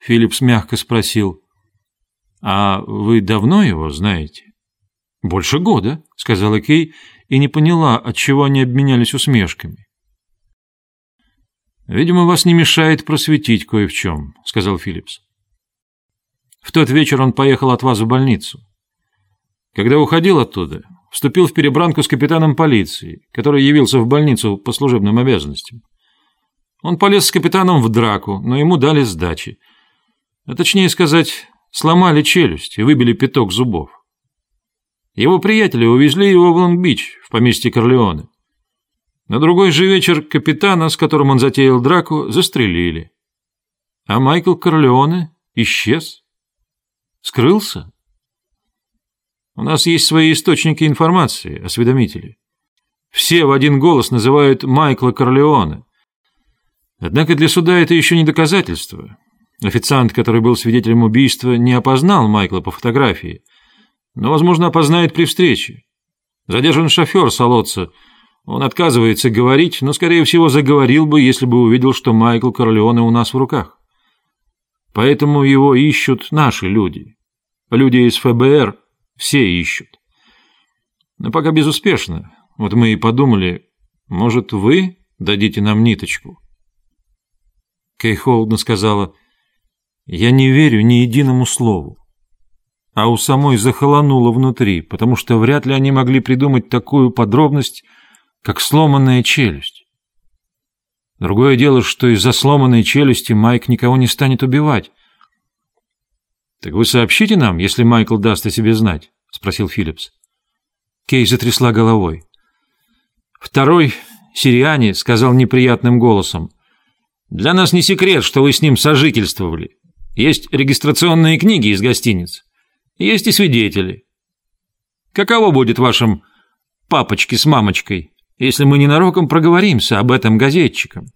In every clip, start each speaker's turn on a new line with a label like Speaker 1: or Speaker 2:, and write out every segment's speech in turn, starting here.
Speaker 1: Филлипс мягко спросил. «А вы давно его знаете?» «Больше года», — сказала Кей, и не поняла, от чего они обменялись усмешками. «Видимо, вас не мешает просветить кое в чем», — сказал Филлипс. «В тот вечер он поехал от вас в больницу. Когда уходил оттуда, вступил в перебранку с капитаном полиции, который явился в больницу по служебным обязанностям. Он полез с капитаном в драку, но ему дали сдачи. А точнее сказать, сломали челюсть и выбили пяток зубов. Его приятели увезли его в Лонг-Бич, в поместье Корлеоне. На другой же вечер капитана, с которым он затеял драку, застрелили. А Майкл Корлеоне исчез. Скрылся. У нас есть свои источники информации, осведомители. Все в один голос называют Майкла Корлеоне. Однако для суда это еще не доказательство. Официант, который был свидетелем убийства, не опознал Майкла по фотографии, но, возможно, опознает при встрече. Задержан шофер Солодца. Он отказывается говорить, но, скорее всего, заговорил бы, если бы увидел, что Майкл Корлеоне у нас в руках. Поэтому его ищут наши люди. Люди из ФБР все ищут. Но пока безуспешно. Вот мы и подумали, может, вы дадите нам ниточку? Кей холодно сказала, «Я не верю ни единому слову». А у самой захолонуло внутри, потому что вряд ли они могли придумать такую подробность, как сломанная челюсть. Другое дело, что из-за сломанной челюсти Майк никого не станет убивать. «Так вы сообщите нам, если Майкл даст о себе знать?» — спросил Филлипс. Кей затрясла головой. Второй, сириане, сказал неприятным голосом. Для нас не секрет, что вы с ним сожительствовали. Есть регистрационные книги из гостиниц. Есть и свидетели. Каково будет вашим папочке с мамочкой, если мы ненароком проговоримся об этом газетчикам?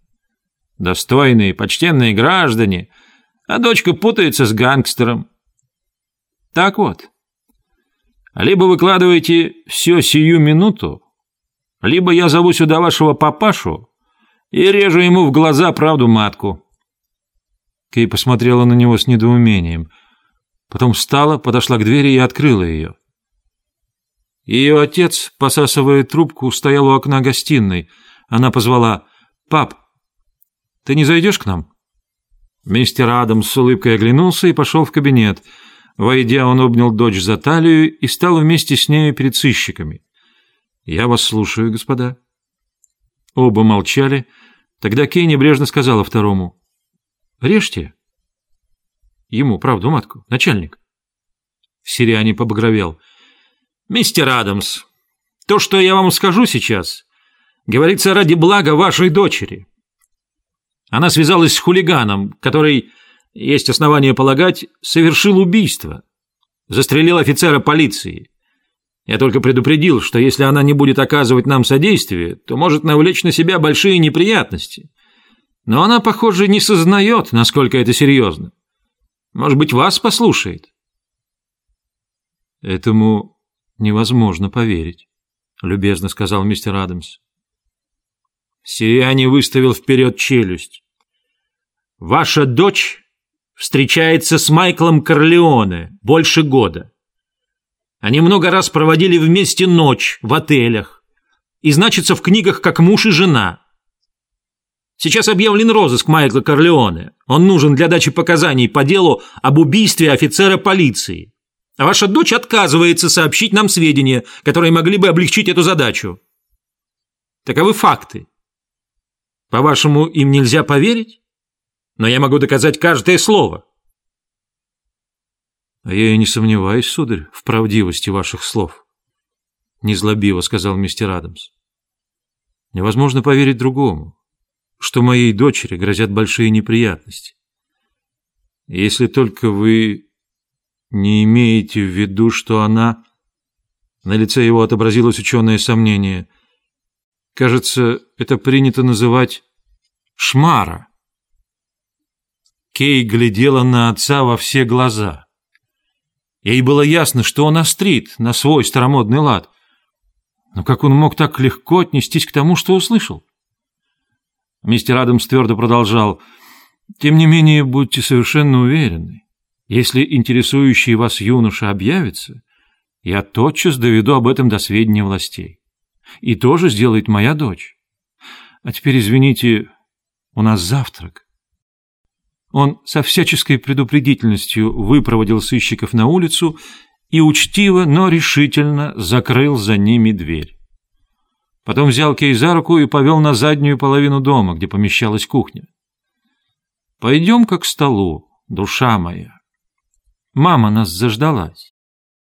Speaker 1: Достойные, почтенные граждане, а дочка путается с гангстером. Так вот, либо выкладываете все сию минуту, либо я зову сюда вашего папашу, и режу ему в глаза правду матку». Кей посмотрела на него с недоумением. Потом встала, подошла к двери и открыла ее. Ее отец, посасывая трубку, стоял у окна гостиной. Она позвала «Пап, ты не зайдешь к нам?» Мистер Адамс с улыбкой оглянулся и пошел в кабинет. Войдя, он обнял дочь за талию и стал вместе с нею перед сыщиками. «Я вас слушаю, господа». Оба молчали, Тогда Кей небрежно сказала второму. «Режьте». Ему, правду, матку, начальник. Сириане побагровел. «Мистер Адамс, то, что я вам скажу сейчас, говорится ради блага вашей дочери. Она связалась с хулиганом, который, есть основания полагать, совершил убийство. Застрелил офицера полиции. Я только предупредил, что если она не будет оказывать нам содействие, то может навлечь на себя большие неприятности. Но она, похоже, не сознает, насколько это серьезно. Может быть, вас послушает?» «Этому невозможно поверить», — любезно сказал мистер Адамс. Сириане выставил вперед челюсть. «Ваша дочь встречается с Майклом Корлеоне больше года. Они много раз проводили вместе ночь в отелях и значится в книгах как муж и жена. Сейчас объявлен розыск Майкла Корлеоне. Он нужен для дачи показаний по делу об убийстве офицера полиции. А ваша дочь отказывается сообщить нам сведения, которые могли бы облегчить эту задачу. Таковы факты. По-вашему, им нельзя поверить? Но я могу доказать каждое слово. — А я и не сомневаюсь, сударь, в правдивости ваших слов, — незлобиво сказал мистер Адамс. — Невозможно поверить другому, что моей дочери грозят большие неприятности. Если только вы не имеете в виду, что она... На лице его отобразилось ученое сомнение. Кажется, это принято называть шмара. Кей глядела на отца во все глаза. Ей было ясно, что он острит на свой старомодный лад. Но как он мог так легко отнестись к тому, что услышал? Мистер Адамс твердо продолжал. Тем не менее, будьте совершенно уверены, если интересующий вас юноша объявится, я тотчас доведу об этом до сведения властей. И тоже сделает моя дочь. А теперь, извините, у нас завтрак. Он со всяческой предупредительностью выпроводил сыщиков на улицу и учтиво, но решительно закрыл за ними дверь. Потом взял Кей за руку и повел на заднюю половину дома, где помещалась кухня. «Пойдем-ка к столу, душа моя. Мама нас заждалась».